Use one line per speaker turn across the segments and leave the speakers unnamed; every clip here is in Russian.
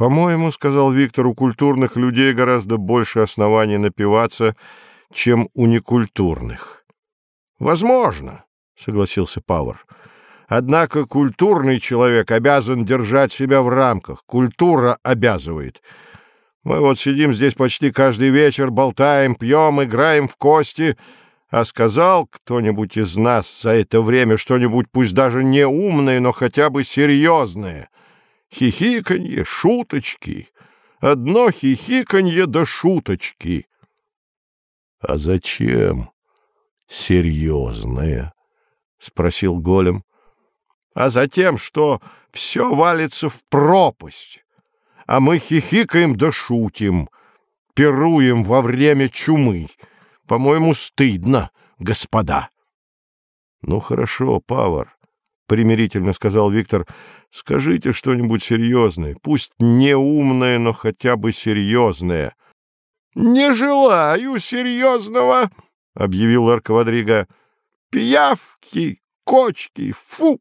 «По-моему, — сказал Виктор, — у культурных людей гораздо больше оснований напиваться, чем у некультурных». «Возможно», — согласился Пауэр. «Однако культурный человек обязан держать себя в рамках. Культура обязывает. Мы вот сидим здесь почти каждый вечер, болтаем, пьем, играем в кости. А сказал кто-нибудь из нас за это время что-нибудь, пусть даже не умное, но хотя бы серьезное? Хихиканье, шуточки. Одно хихиканье да шуточки.
— А зачем серьезное? — спросил голем.
— А затем, что все валится в пропасть, а мы хихикаем да шутим, пируем во время чумы. По-моему, стыдно, господа.
— Ну, хорошо, Павар, — примирительно сказал Виктор, — скажите что-нибудь серьезное, пусть не умное, но хотя бы серьезное.
— Не желаю серьезного, — объявил Арквадрига. — Пиявки, кочки, фу!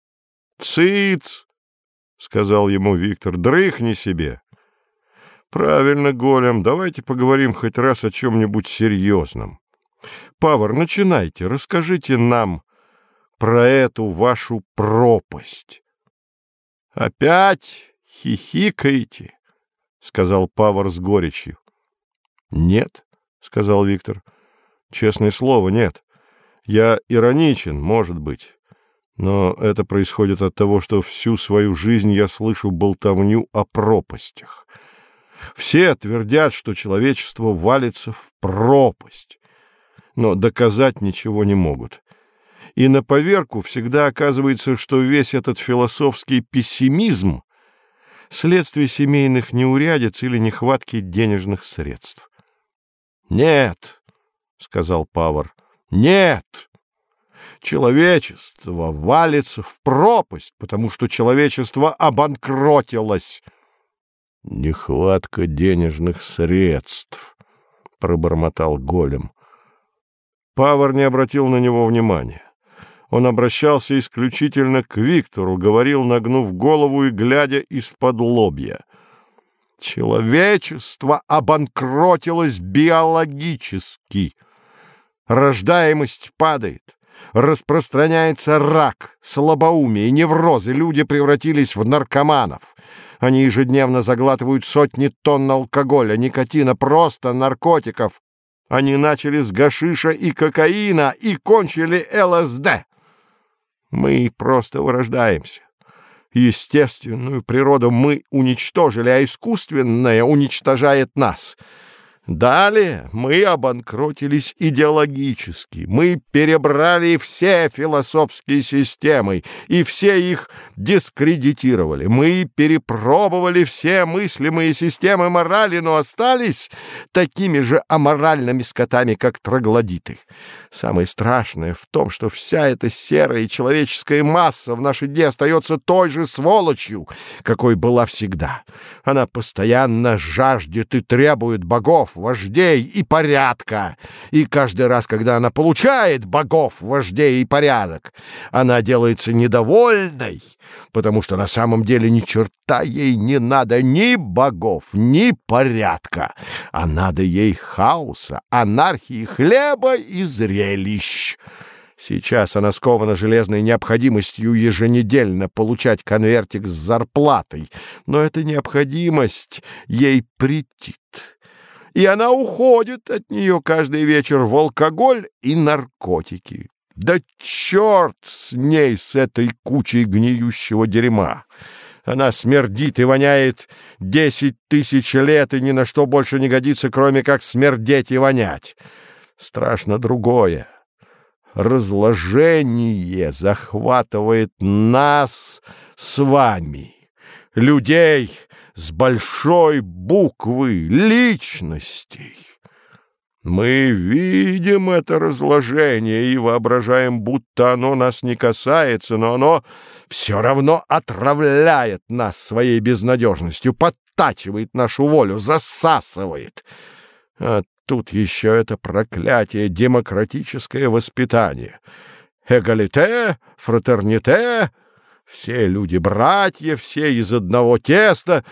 — Цыц! — сказал ему Виктор, — дрыхни себе. Правильно, Голем, давайте поговорим хоть раз о чем-нибудь серьезном. Павар, начинайте, расскажите нам про эту вашу пропасть.
— Опять хихикаете? — сказал Павар с горечью.
— Нет, — сказал Виктор. — Честное слово, нет. Я ироничен, может быть. Но это происходит от того, что всю свою жизнь я слышу болтовню о пропастях — все твердят, что человечество валится в пропасть, но доказать ничего не могут. И на поверку всегда оказывается, что весь этот философский пессимизм — следствие семейных неурядиц или нехватки денежных средств.
— Нет, — сказал Павар, — нет. Человечество валится в пропасть, потому что человечество обанкротилось.
— Нехватка денежных средств, — пробормотал голем.
Павар не обратил на него внимания. Он обращался исключительно к Виктору, говорил, нагнув голову и глядя из-под лобья. «Человечество обанкротилось биологически. Рождаемость падает, распространяется рак, слабоумие, неврозы, люди превратились в наркоманов». Они ежедневно заглатывают сотни тонн алкоголя, никотина, просто наркотиков. Они начали с гашиша и кокаина и кончили ЛСД. Мы просто вырождаемся. Естественную природу мы уничтожили, а искусственная уничтожает нас — Далее мы обанкротились идеологически, мы перебрали все философские системы и все их дискредитировали. Мы перепробовали все мыслимые системы морали, но остались такими же аморальными скотами, как троглодиты. Самое страшное в том, что вся эта серая человеческая масса в наши дни остается той же сволочью, какой была всегда. Она постоянно жаждет и требует богов, вождей и порядка. И каждый раз, когда она получает богов, вождей и порядок, она делается недовольной, потому что на самом деле ни черта ей не надо ни богов, ни порядка, а надо ей хаоса, анархии, хлеба и зрелищ. Сейчас она скована железной необходимостью еженедельно получать конвертик с зарплатой, но эта необходимость ей претит и она уходит от нее каждый вечер в алкоголь и наркотики. Да черт с ней, с этой кучей гниющего дерьма! Она смердит и воняет десять тысяч лет и ни на что больше не годится, кроме как смердеть и вонять. Страшно другое. Разложение захватывает нас с вами, людей, с большой буквы личностей. Мы видим это разложение и воображаем, будто оно нас не касается, но оно все равно отравляет нас своей безнадежностью, подтачивает нашу волю, засасывает. А тут еще это проклятие демократическое воспитание. Эгалите, фратерните — все люди братья, все из одного теста.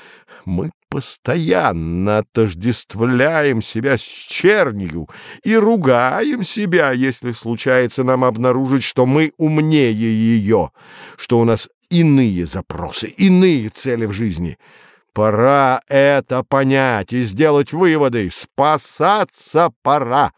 Мы постоянно отождествляем себя с чернью и ругаем себя, если случается нам обнаружить, что мы умнее ее, что у нас иные запросы, иные цели в жизни. Пора это понять и сделать выводы. Спасаться пора.